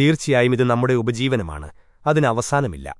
തീർച്ചയായും ഇത് നമ്മുടെ ഉപജീവനമാണ്. അതിന് അവസാനമില്ല.